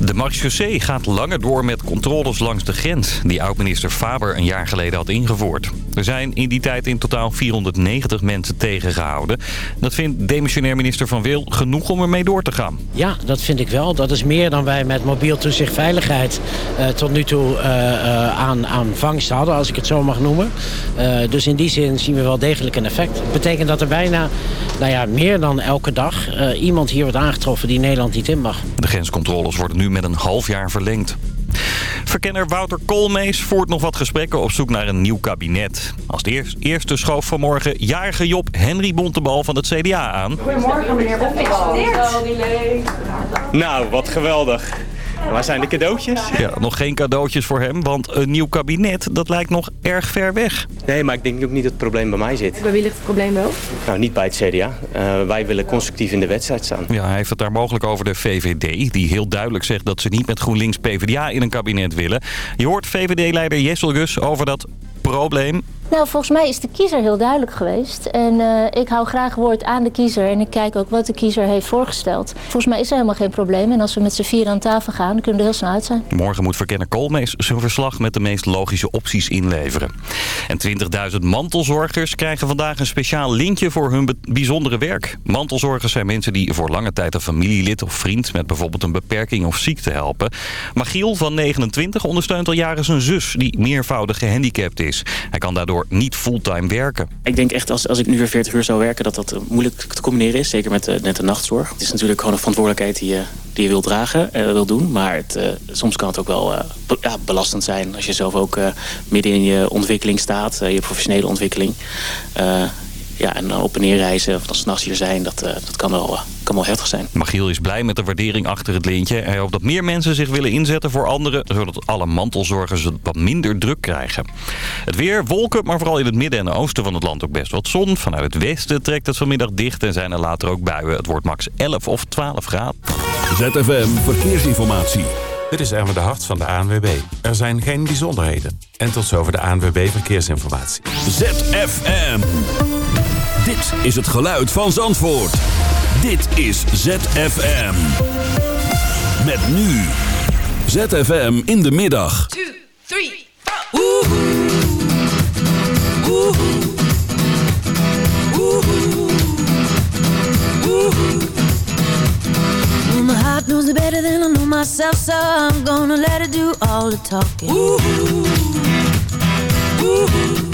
De marechaussee gaat langer door met controles langs de grens... die oud-minister Faber een jaar geleden had ingevoerd. Er zijn in die tijd in totaal 490 mensen tegengehouden. Dat vindt demissionair minister Van Wil genoeg om ermee door te gaan. Ja, dat vind ik wel. Dat is meer dan wij met mobiel toezicht veiligheid... Uh, tot nu toe uh, uh, aan, aan vangst hadden, als ik het zo mag noemen. dus in die zin zien we wel degelijk een effect. Dat betekent dat er bijna, nou ja, meer dan elke dag... iemand hier wordt aangetroffen die Nederland niet in mag. De grenscontroles worden nu met een half jaar verlengd. Verkenner Wouter Koolmees voert nog wat gesprekken op zoek naar een nieuw kabinet. Als de eerste schoof vanmorgen jarige Job Henry Bontebal van het CDA aan. Goedemorgen meneer Bontebal. Nou, wat geweldig. Waar zijn de cadeautjes? Ja, nog geen cadeautjes voor hem, want een nieuw kabinet, dat lijkt nog erg ver weg. Nee, maar ik denk ook niet dat het probleem bij mij zit. Bij wie ligt het probleem wel? Nou, niet bij het CDA. Uh, wij willen constructief in de wedstrijd staan. Ja, hij heeft het daar mogelijk over de VVD, die heel duidelijk zegt dat ze niet met GroenLinks PvdA in een kabinet willen. Je hoort VVD-leider Jessel Gus over dat probleem nou, volgens mij is de kiezer heel duidelijk geweest. En uh, ik hou graag woord aan de kiezer. En ik kijk ook wat de kiezer heeft voorgesteld. Volgens mij is er helemaal geen probleem. En als we met z'n vier aan tafel gaan, dan kunnen we er heel snel uit zijn. Morgen moet verkenner Koolmees zijn verslag met de meest logische opties inleveren. En 20.000 mantelzorgers krijgen vandaag een speciaal lintje voor hun bijzondere werk. Mantelzorgers zijn mensen die voor lange tijd een familielid of vriend... met bijvoorbeeld een beperking of ziekte helpen. Magiel van 29 ondersteunt al jaren zijn zus... die meervoudig gehandicapt is. Hij kan daardoor niet fulltime werken. Ik denk echt als, als ik nu weer 40 uur zou werken dat dat eh, moeilijk te combineren is. Zeker met, uh, net de nachtzorg. Het is natuurlijk gewoon een verantwoordelijkheid die je, die je wil dragen, uh, wil doen. Maar het, soms kan het ook wel ja, belastend zijn als je zelf ook midden in je ontwikkeling staat. je professionele ontwikkeling ja, en dan op en neer reizen of dan s'nachts hier zijn, dat, uh, dat kan, wel, uh, kan wel heftig zijn. Magiel is blij met de waardering achter het lintje. Hij hoopt dat meer mensen zich willen inzetten voor anderen... zodat alle mantelzorgers het wat minder druk krijgen. Het weer, wolken, maar vooral in het midden en oosten van het land ook best wat zon. Vanuit het westen trekt het vanmiddag dicht en zijn er later ook buien. Het wordt max 11 of 12 graden. ZFM Verkeersinformatie. Dit is Erwin de Hart van de ANWB. Er zijn geen bijzonderheden. En tot zover de ANWB Verkeersinformatie. ZFM. Dit is het geluid van Zandvoort. Dit is ZFM. Met nu. ZFM in de middag. 2, 3, 4. Oeh. Oeh. Knows it better than I know myself, so I'm gonna let it do all the talking. Ooh. Ooh.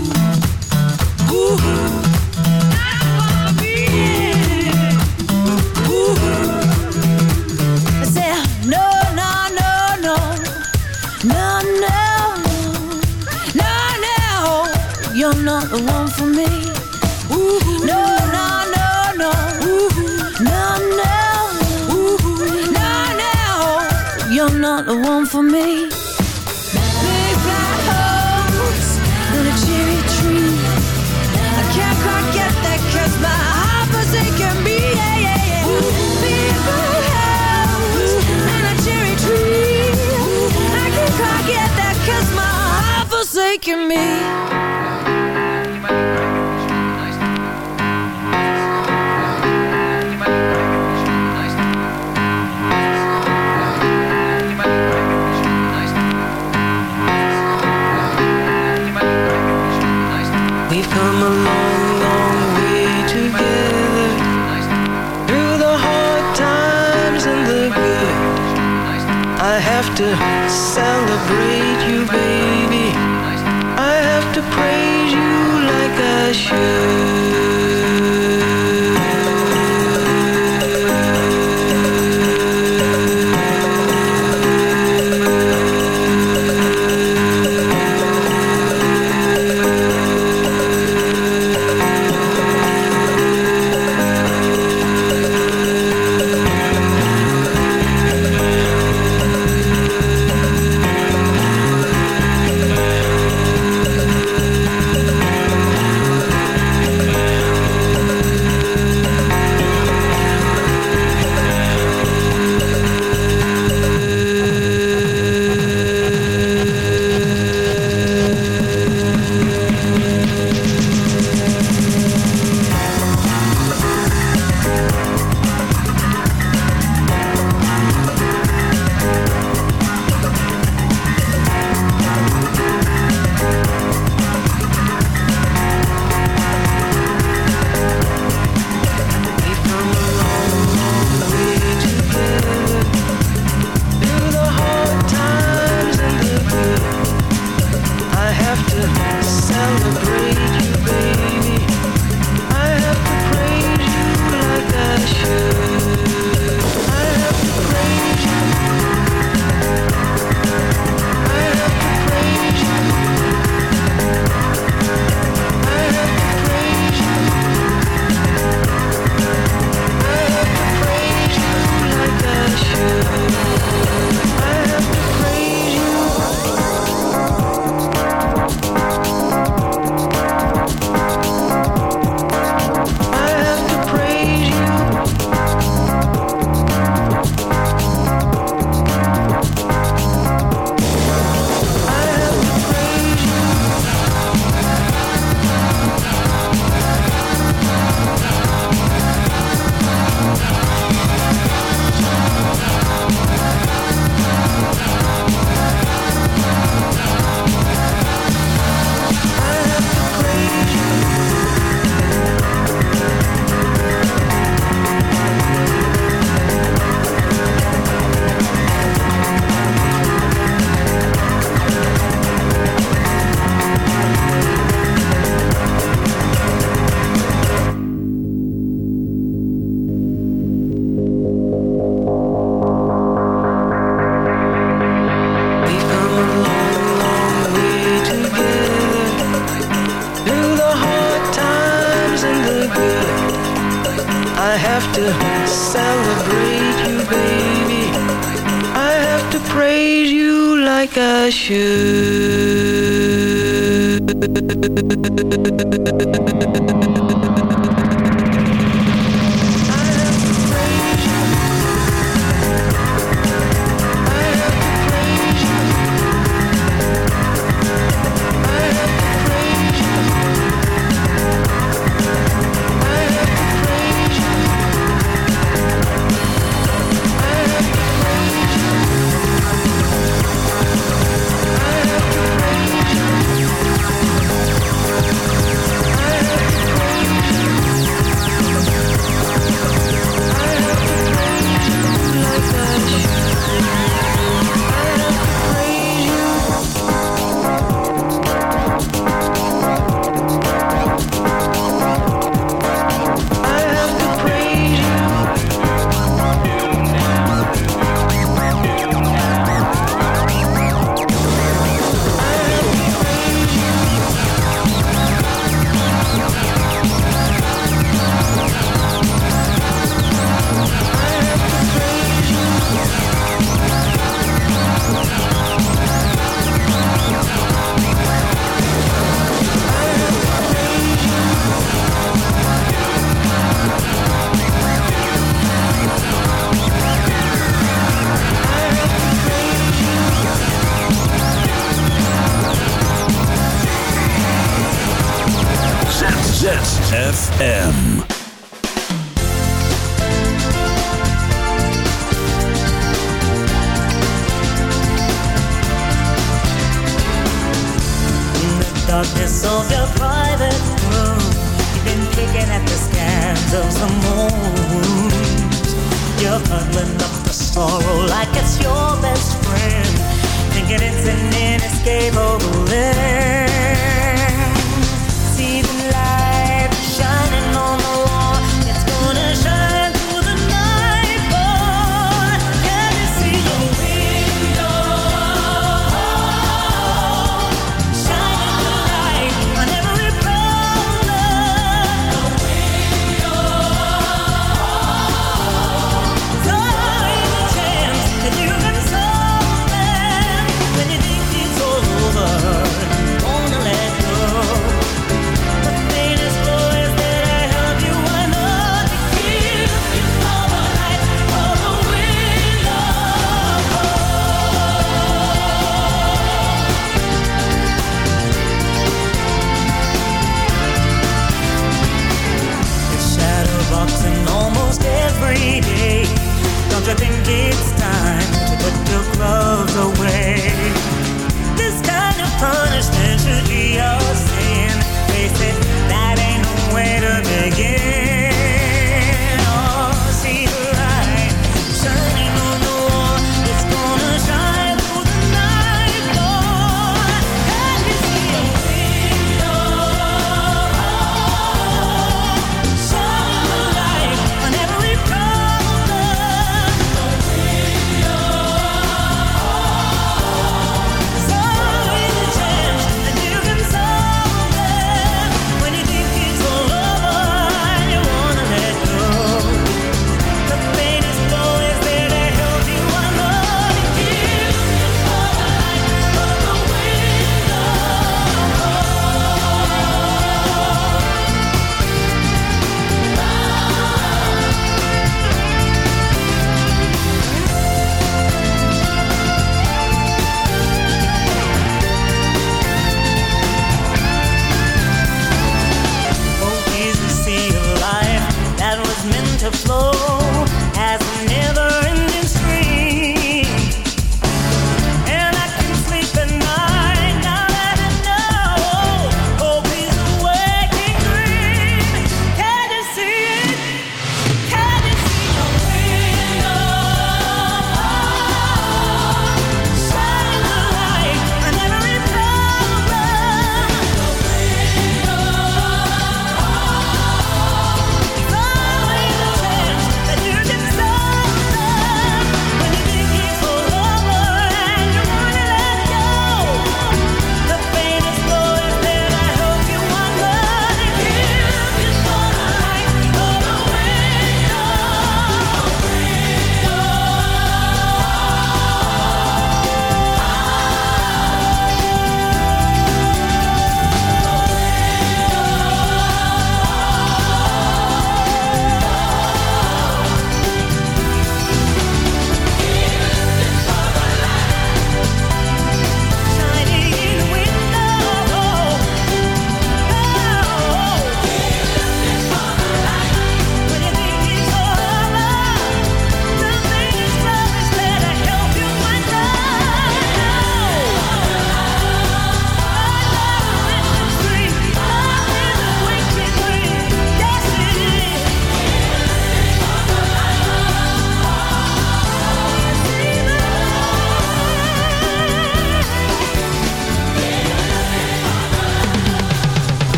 the one for me. Forsaken me.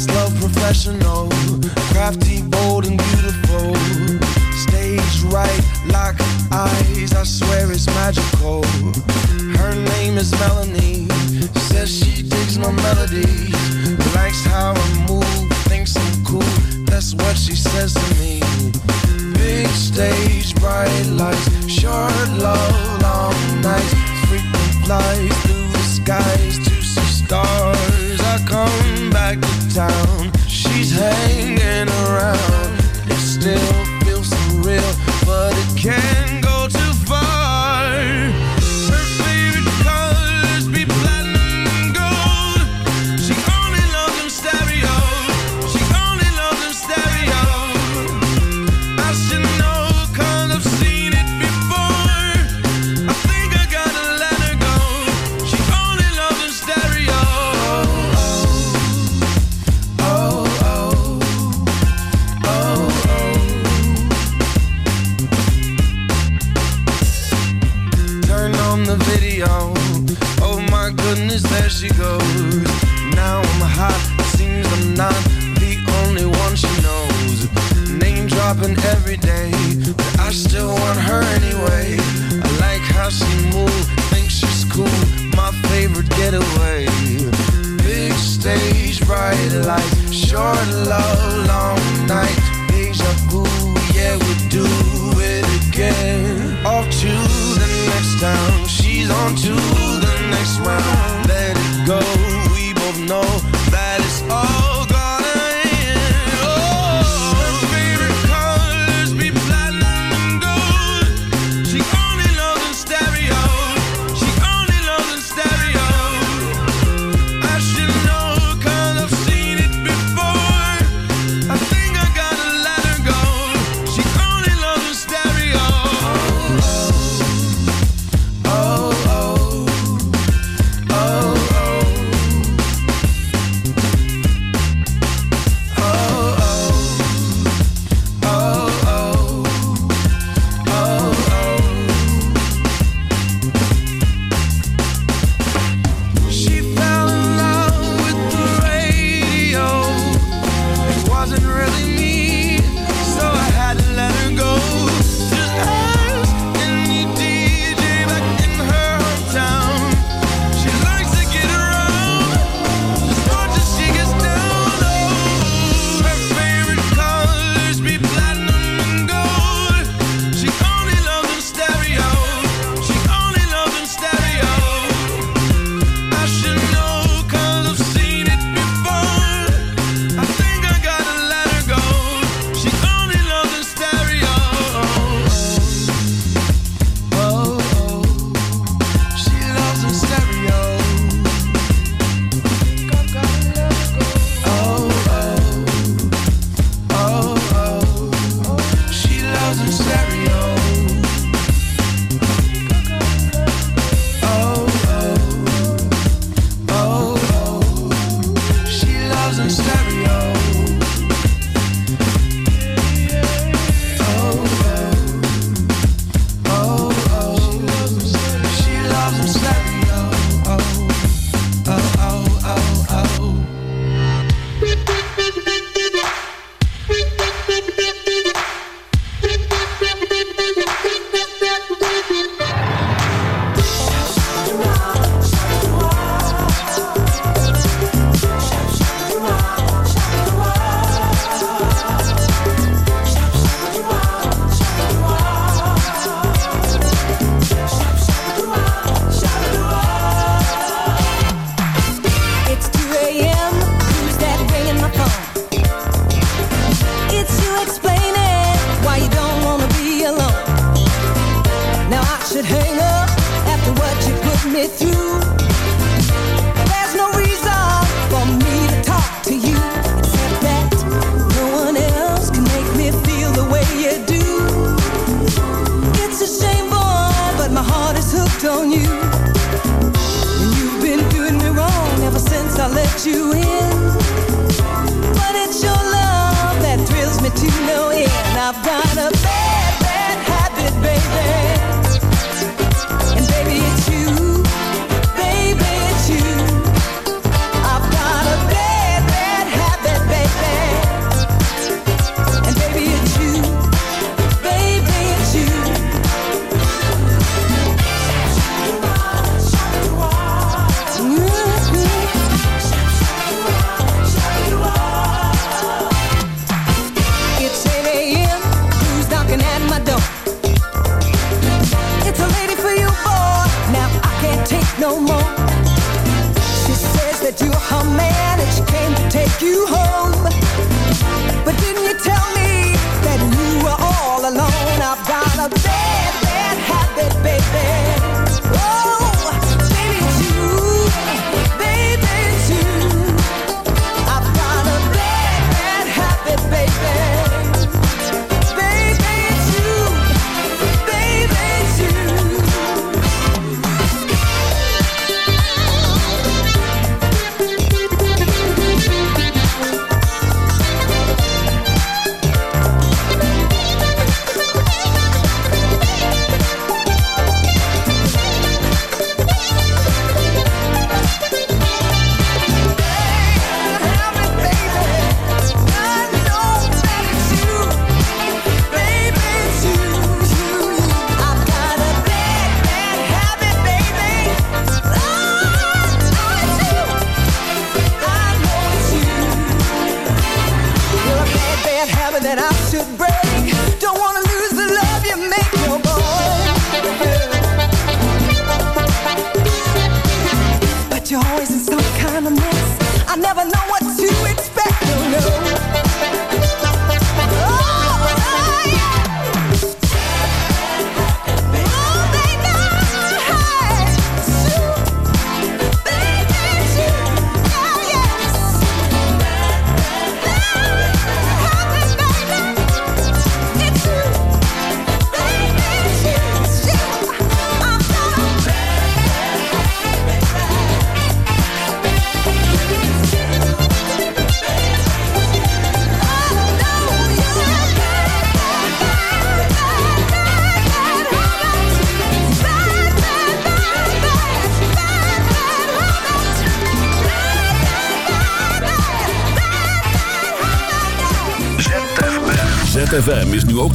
Fast love professional, crafty, bold, and beautiful. Stage right, lock eyes, I swear it's magical. Her name is Melanie, says she digs my melodies. Likes how I move, thinks I'm cool, that's what she says to me. Big stage, bright lights, short love, long nights, frequent flights.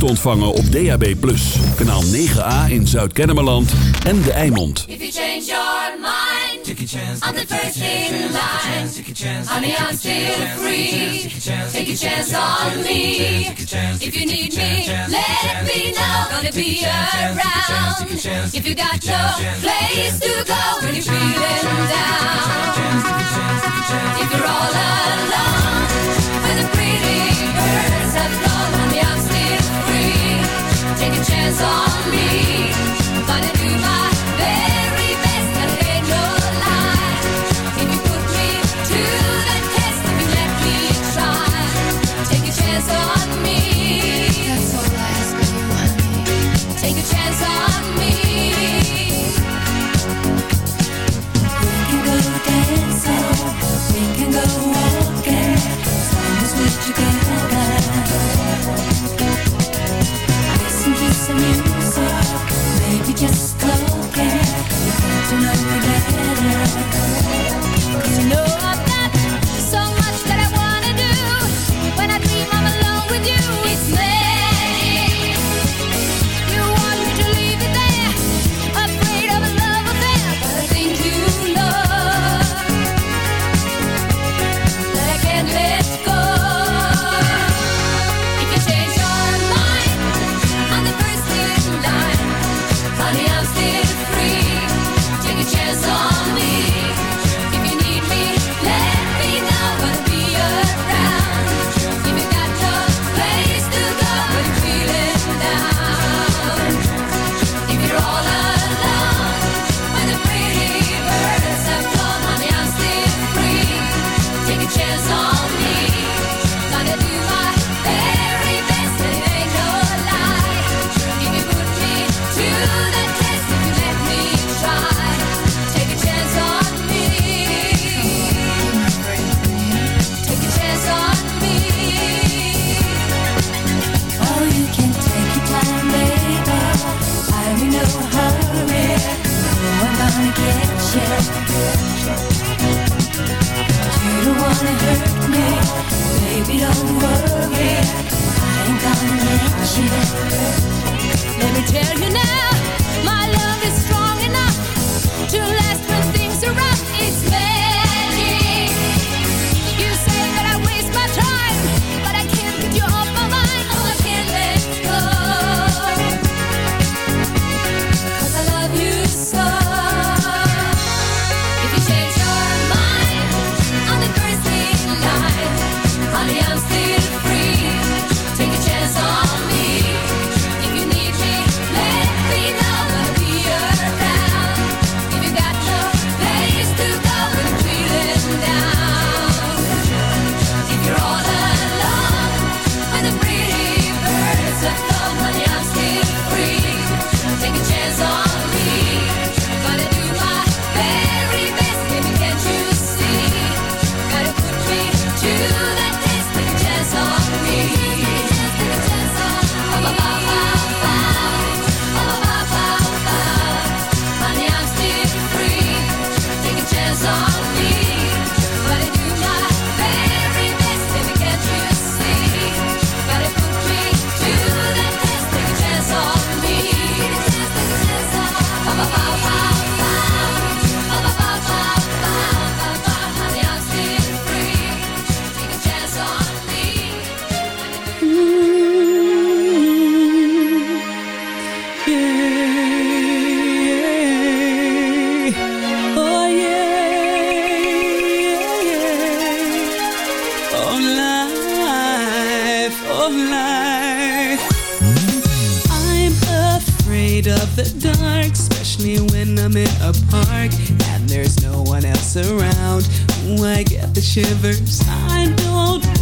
ontvangen op DAB+. Kanaal 9A in Zuid-Kennemerland en De Eimond. If you change your mind, the free. Take a chance on me. If you need me, let me know. If you got place to go down. take a chance on me. Thought I knew my very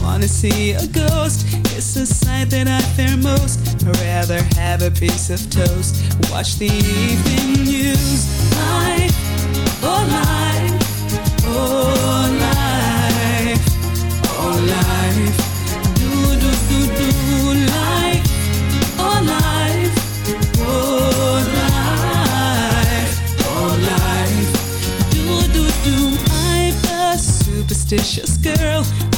wanna see a ghost. It's a sight that I fear most. I'd rather have a piece of toast. Watch the evening news. Life, oh life, oh life, oh life. Do do do do life, oh life, oh life, oh life. Do do do. I'm a superstitious girl.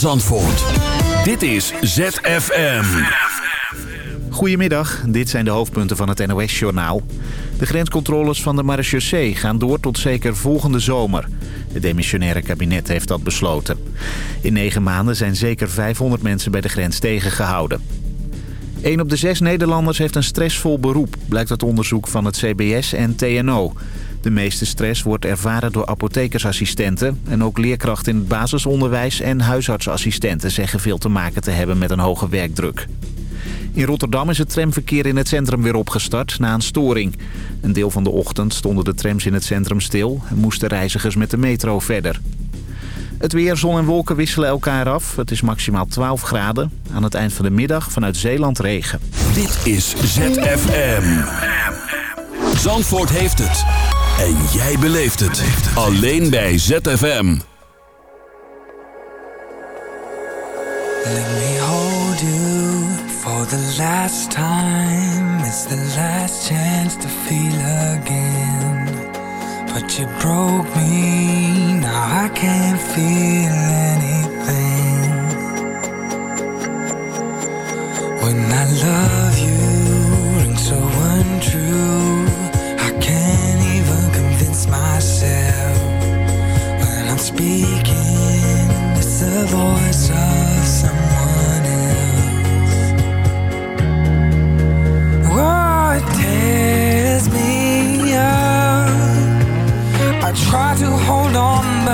Zandvoort. Dit is ZFM. Goedemiddag, dit zijn de hoofdpunten van het NOS-journaal. De grenscontroles van de marechaussee gaan door tot zeker volgende zomer. Het demissionaire kabinet heeft dat besloten. In negen maanden zijn zeker 500 mensen bij de grens tegengehouden. Een op de zes Nederlanders heeft een stressvol beroep, blijkt uit onderzoek van het CBS en TNO. De meeste stress wordt ervaren door apothekersassistenten... en ook leerkrachten in het basisonderwijs en huisartsassistenten... zeggen veel te maken te hebben met een hoge werkdruk. In Rotterdam is het tramverkeer in het centrum weer opgestart na een storing. Een deel van de ochtend stonden de trams in het centrum stil... en moesten reizigers met de metro verder. Het weer, zon en wolken wisselen elkaar af. Het is maximaal 12 graden. Aan het eind van de middag vanuit Zeeland regen. Dit is ZFM. Zandvoort heeft het. En jij beleeft het. Alleen bij ZFM. Let me hold you for the last time. It's the last chance to feel again. But you broke me, now I can't feel anything. When I love you,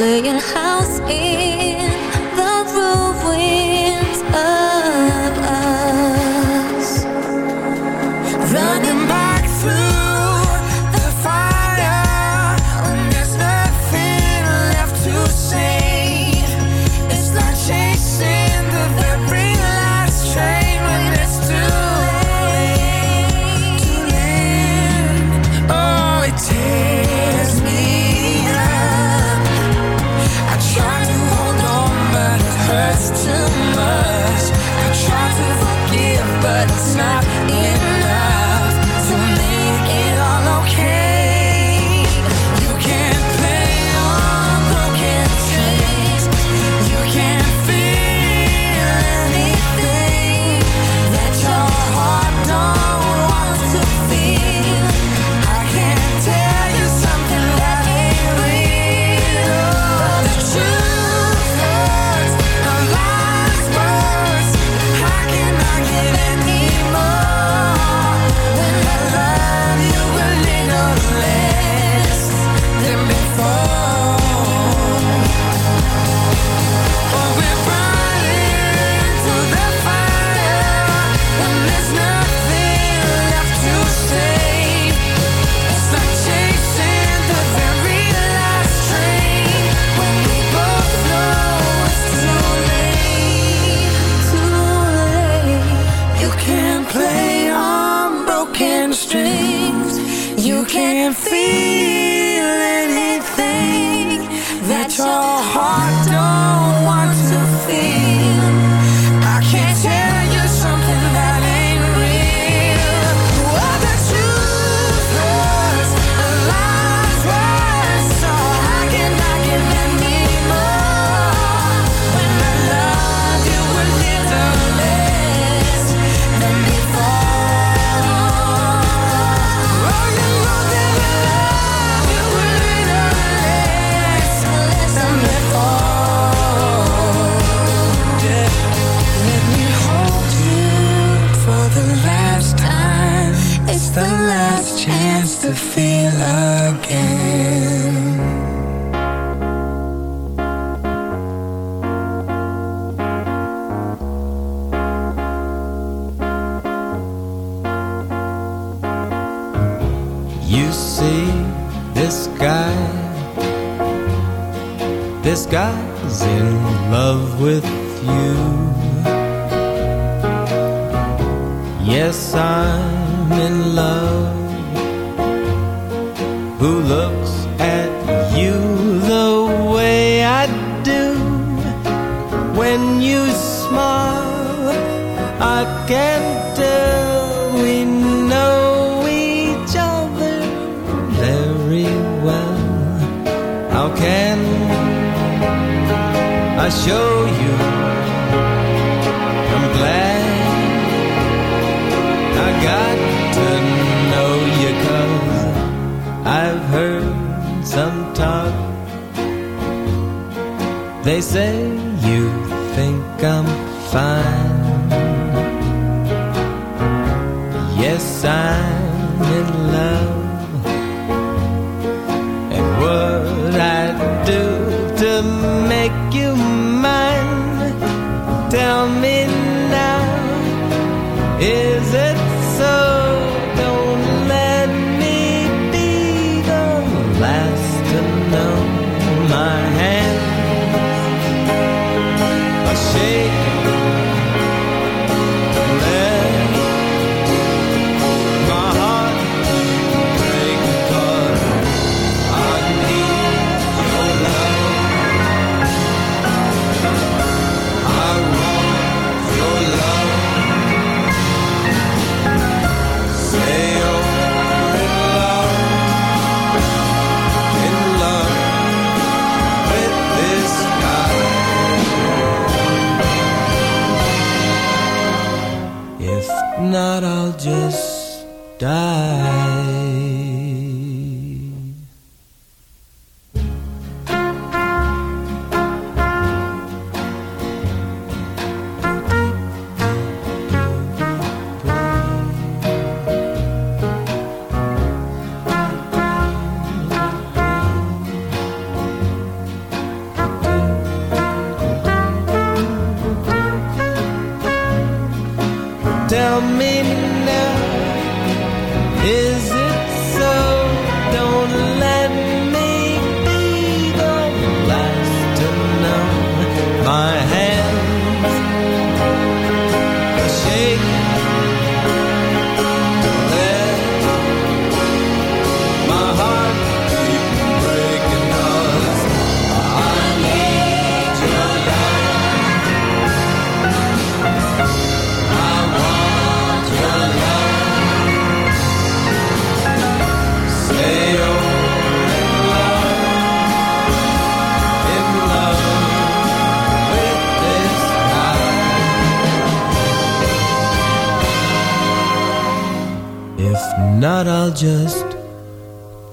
Playing house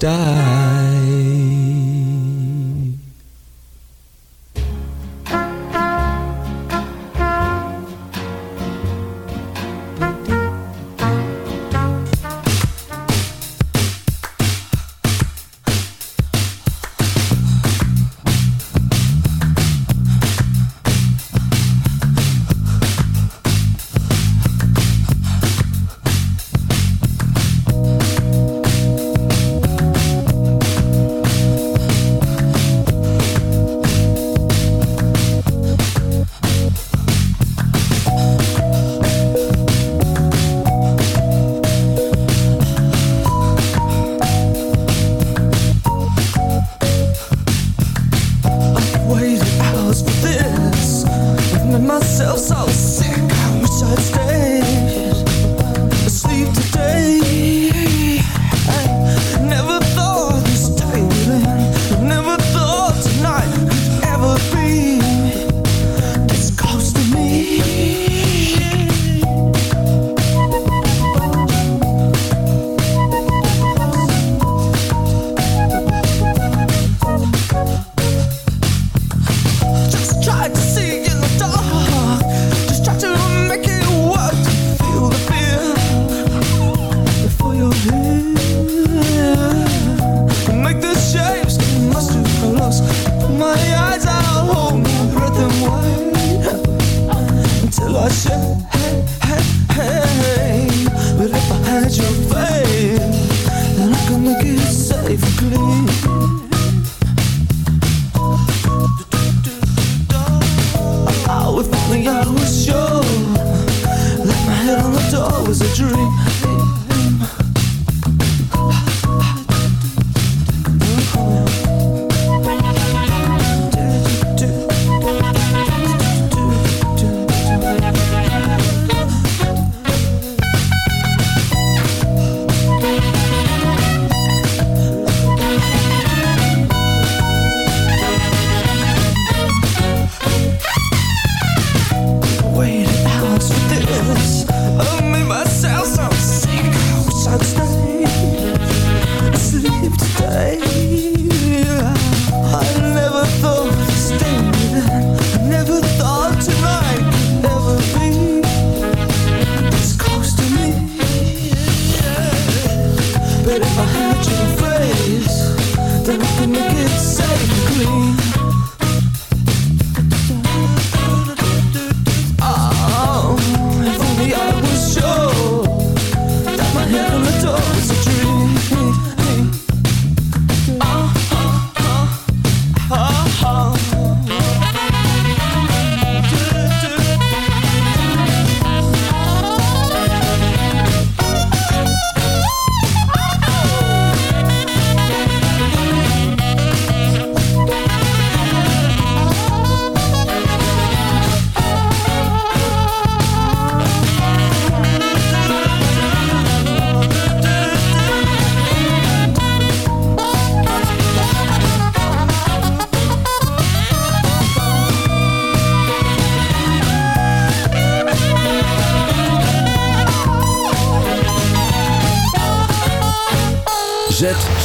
die. I was sure Left my head on the door was a dream.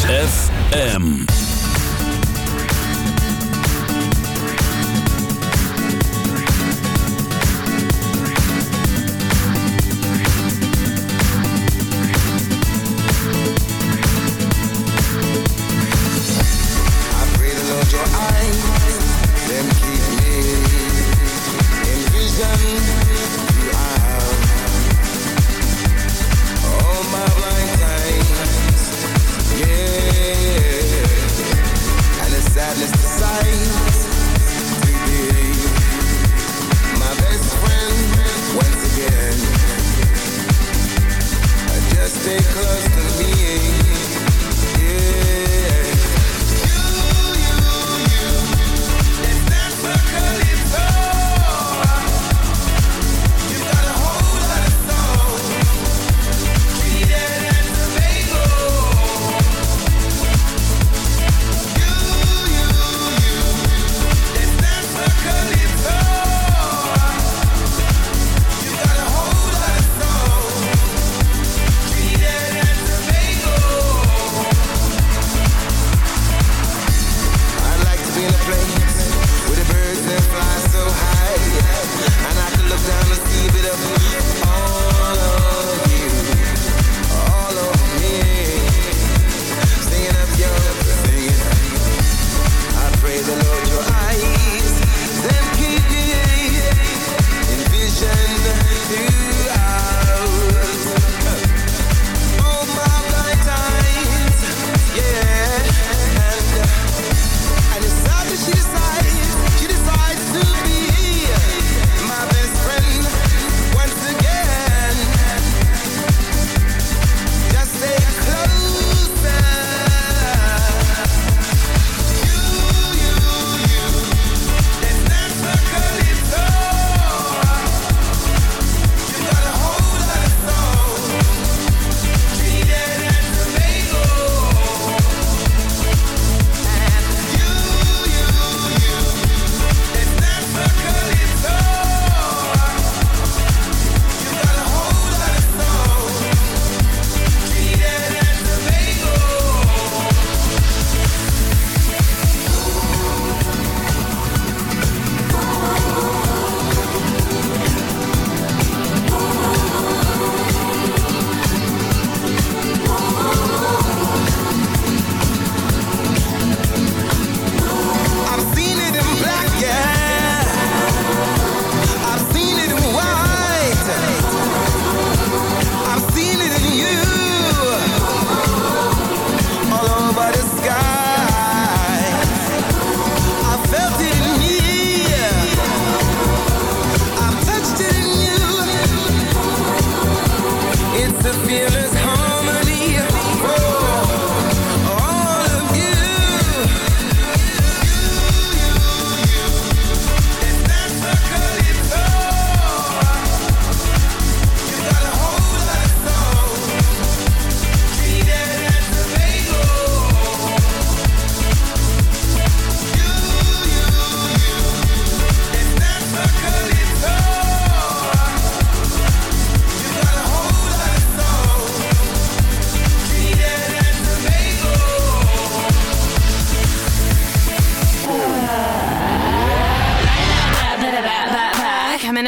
ZFM.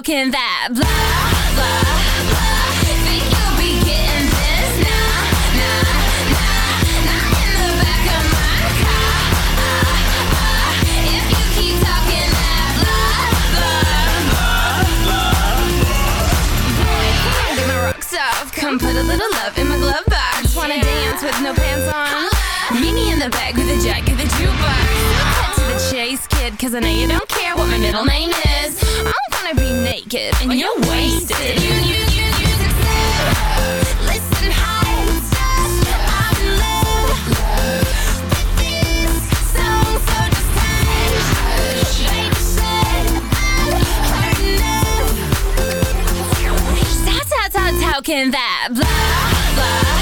Can that blah, blah, blah Think you'll be getting this? Nah, nah, nah Not in the back of my car If you keep talking that blah, blah, blah blah. Boy, get my rocks off Come put a little love in my glove box Wanna dance with no pants on? Meet me in the back with a jack of the jukebox Cause I know you don't care what my middle name is I'm gonna be naked and you're wasted You, you, you, you Listen, stars, I'm in love so. How, how, how, how that blah, blah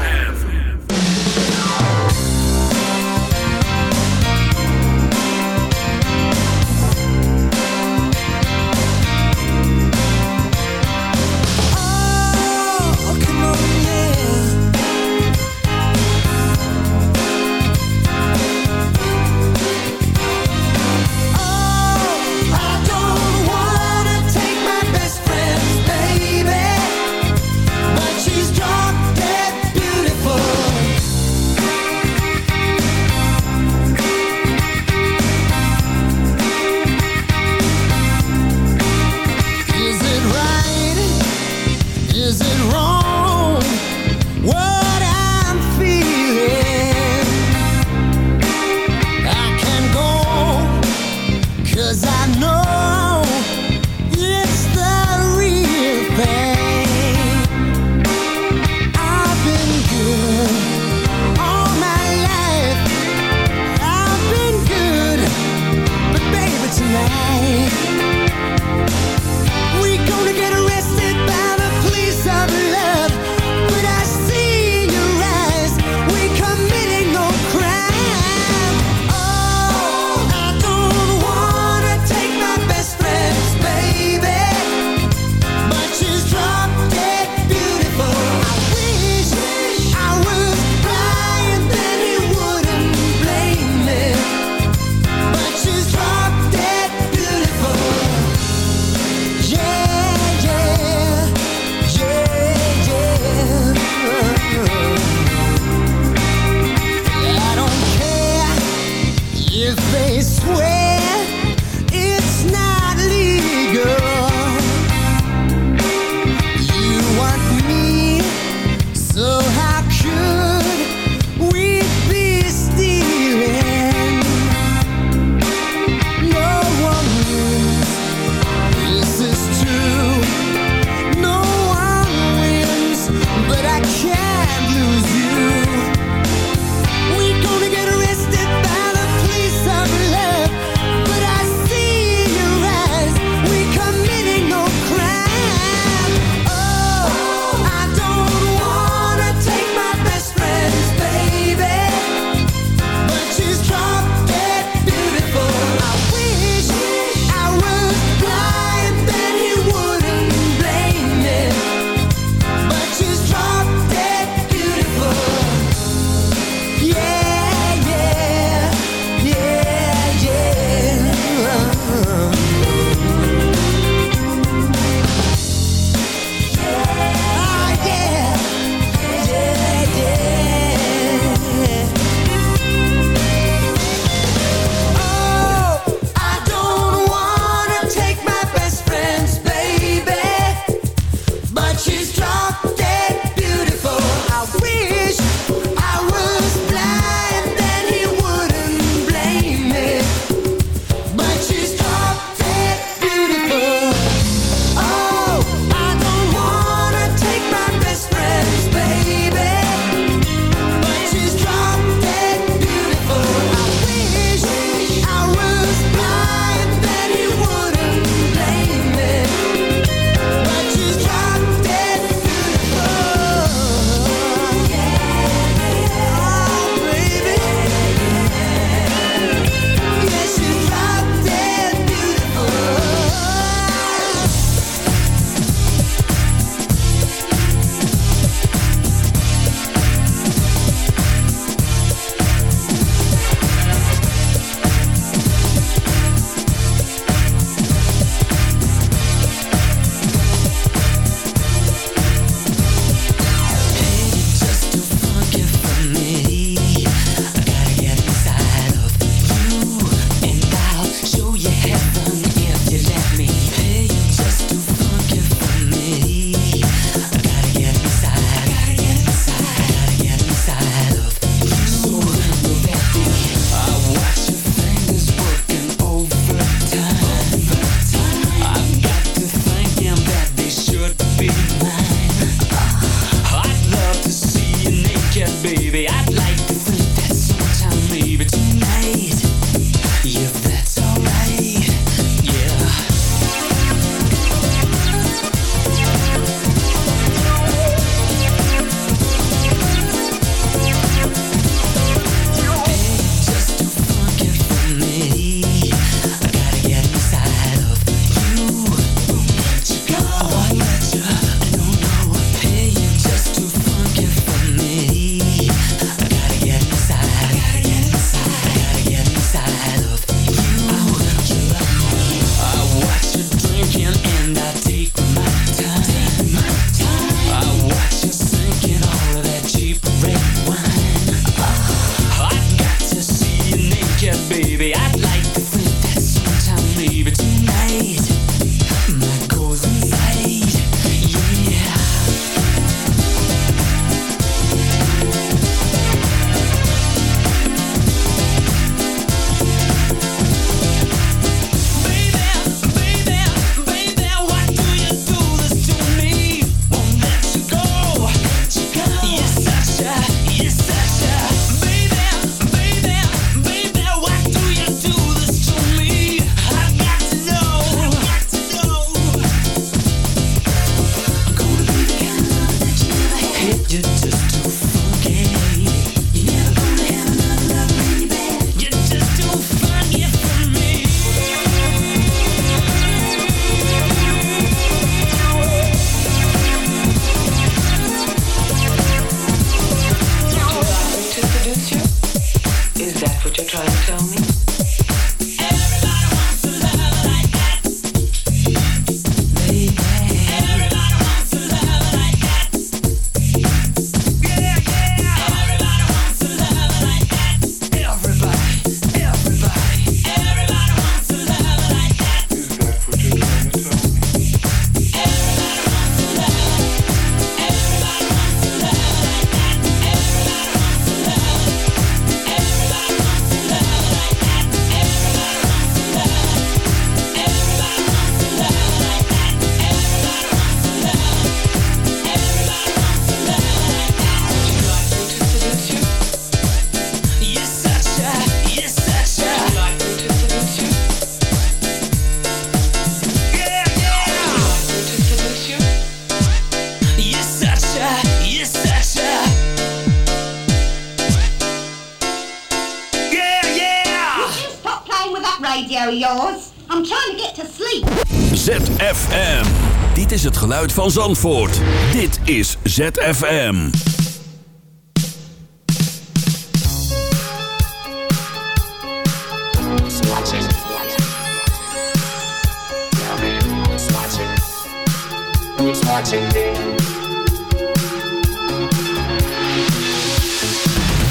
geluid van Zandvoort. Dit is ZFM.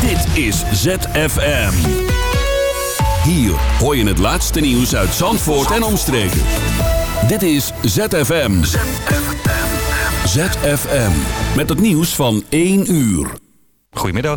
Dit is ZFM. Hier hoor je het laatste nieuws uit Zandvoort en omstreken. Dit is ZFM. ZFM. Met het nieuws van 1 uur. Goedemiddag.